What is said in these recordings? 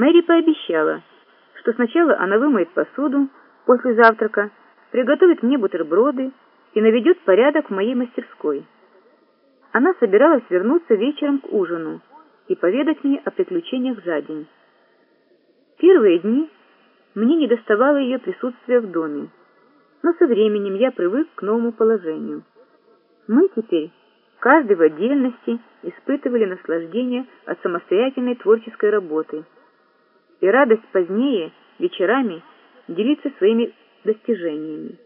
Мэри пообещала, что сначала она вымоет посуду после завтрака, приготовит мне бутерброды и наведет порядок в моей мастерской. Она собиралась вернуться вечером к ужину и поведать мне о приключениях за день. Первые дни мне не доставало ее присутствия в доме, но со временем я привык к новому положению. Мы теперь, каждый в отдельности, испытывали наслаждение от самостоятельной творческой работы и радость позднее, вечерами, делиться своими достижениями.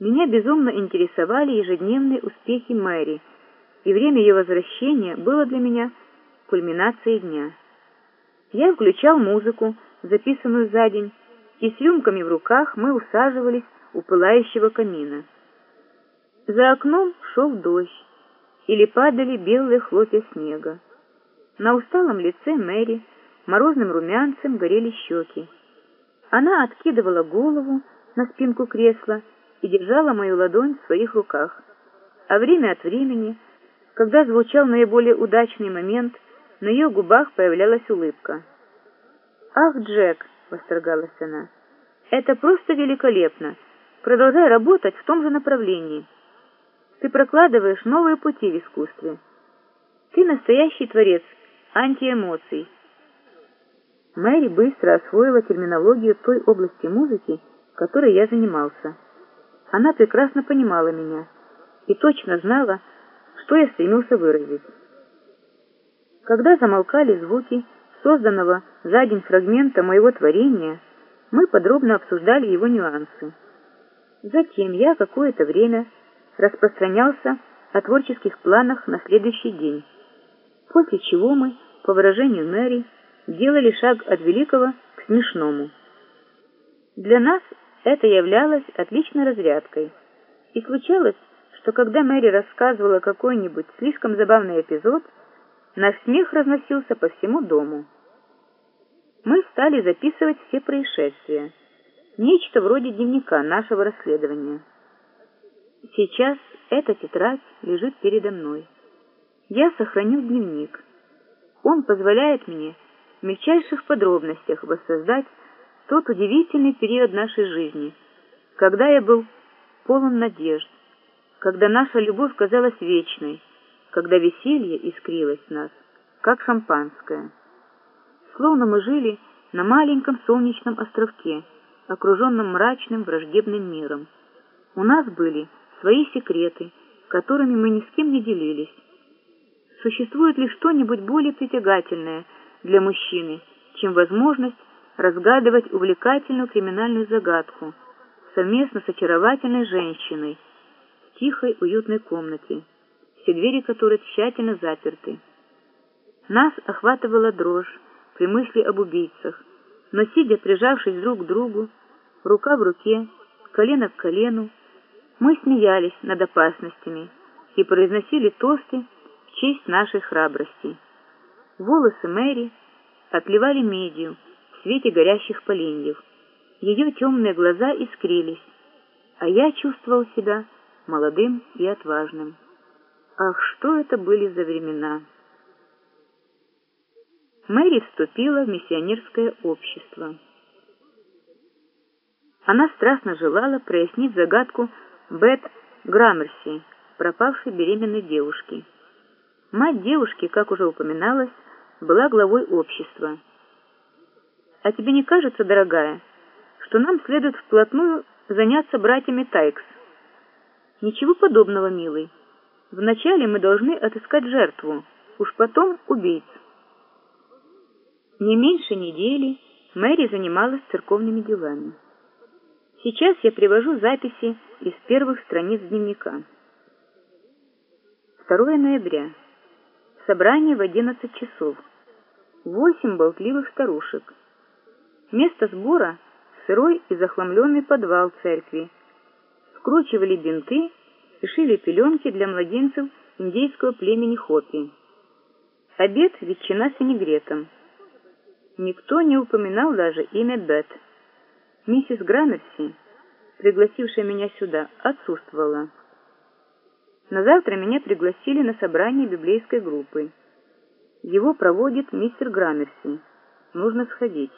Меня безумно интересовали ежедневные успехи Мэри, и время ее возвращения было для меня кульминацией дня. Я включал музыку, записанную за день, и с рюмками в руках мы усаживались у пылающего камина. За окном шел дождь, или падали белые хлопья снега. На усталом лице Мэри морозным румянцем горели щеки. Она откидывала голову на спинку кресла и держала мою ладонь в своих руках. А время от времени, когда звучал наиболее удачный момент, на ее губах появлялась улыбка. «Ах, Джек!» — восторгалась она. «Это просто великолепно! Продолжай работать в том же направлении. Ты прокладываешь новые пути в искусстве. Ты настоящий творец антиэмоций». Мэри быстро освоила терминологию той области музыки, которой я занимался. Она прекрасно понимала меня и точно знала, что я стремился выразить. Когда замолкали звуки созданного за день фрагмента моего творения, мы подробно обсуждали его нюансы. Затем я какое-то время распространялся о творческих планах на следующий день, после чего мы, по выражению Мэри, делали шаг от великого к смешному. Для нас это являлось отличной разрядкой. И случалось, что когда Мэри рассказывала какой-нибудь слишком забавный эпизод, наш смех разносился по всему дому. Мы стали записывать все происшествия. Нечто вроде дневника нашего расследования. Сейчас эта тетрадь лежит передо мной. Я сохранил дневник. Он позволяет мне в мельчайших подробностях воссоздать тот удивительный период нашей жизни, когда я был полон надежд, когда наша любовь казалась вечной, когда веселье искрилось в нас, как шампанское. Словно мы жили на маленьком солнечном островке, окруженном мрачным враждебным миром. У нас были свои секреты, которыми мы ни с кем не делились. Существует ли что-нибудь более притягательное для мужчины, чем возможность разгадывать увлекательную криминальную загадку совместно с очаровательной женщиной в тихой уютной комнате, все двери которой тщательно заперты. Нас охватывала дрожь при мысли об убийцах, но сидя прижавшись друг к другу, рука в руке, колено к колену, мы смеялись над опасностями и произносили тосты в честь нашей храбрости. Волосы Мэри отливали медью, в свете горящих поленьев. Ее темные глаза искрились, а я чувствовал себя молодым и отважным. Ах, что это были за времена! Мэри вступила в миссионерское общество. Она страстно желала прояснить загадку Бет Граммерси, пропавшей беременной девушки. Мать девушки, как уже упоминалось, была главой общества – а тебе не кажется, дорогая, что нам следует вплотную заняться братьями Тайкс? Ничего подобного, милый. Вначале мы должны отыскать жертву, уж потом убийц. Не меньше недели Мэри занималась церковными делами. Сейчас я привожу записи из первых страниц дневника. 2 ноября. Собрание в 11 часов. Восемь болтливых старушек. Место сбора — сырой и захламленный подвал церкви. Скручивали бинты и шили пеленки для младенцев индейского племени Хопи. Обед — ветчина с винегретом. Никто не упоминал даже имя Бет. Миссис Граммерси, пригласившая меня сюда, отсутствовала. На завтра меня пригласили на собрание библейской группы. Его проводит мистер Граммерси. нужно сходить.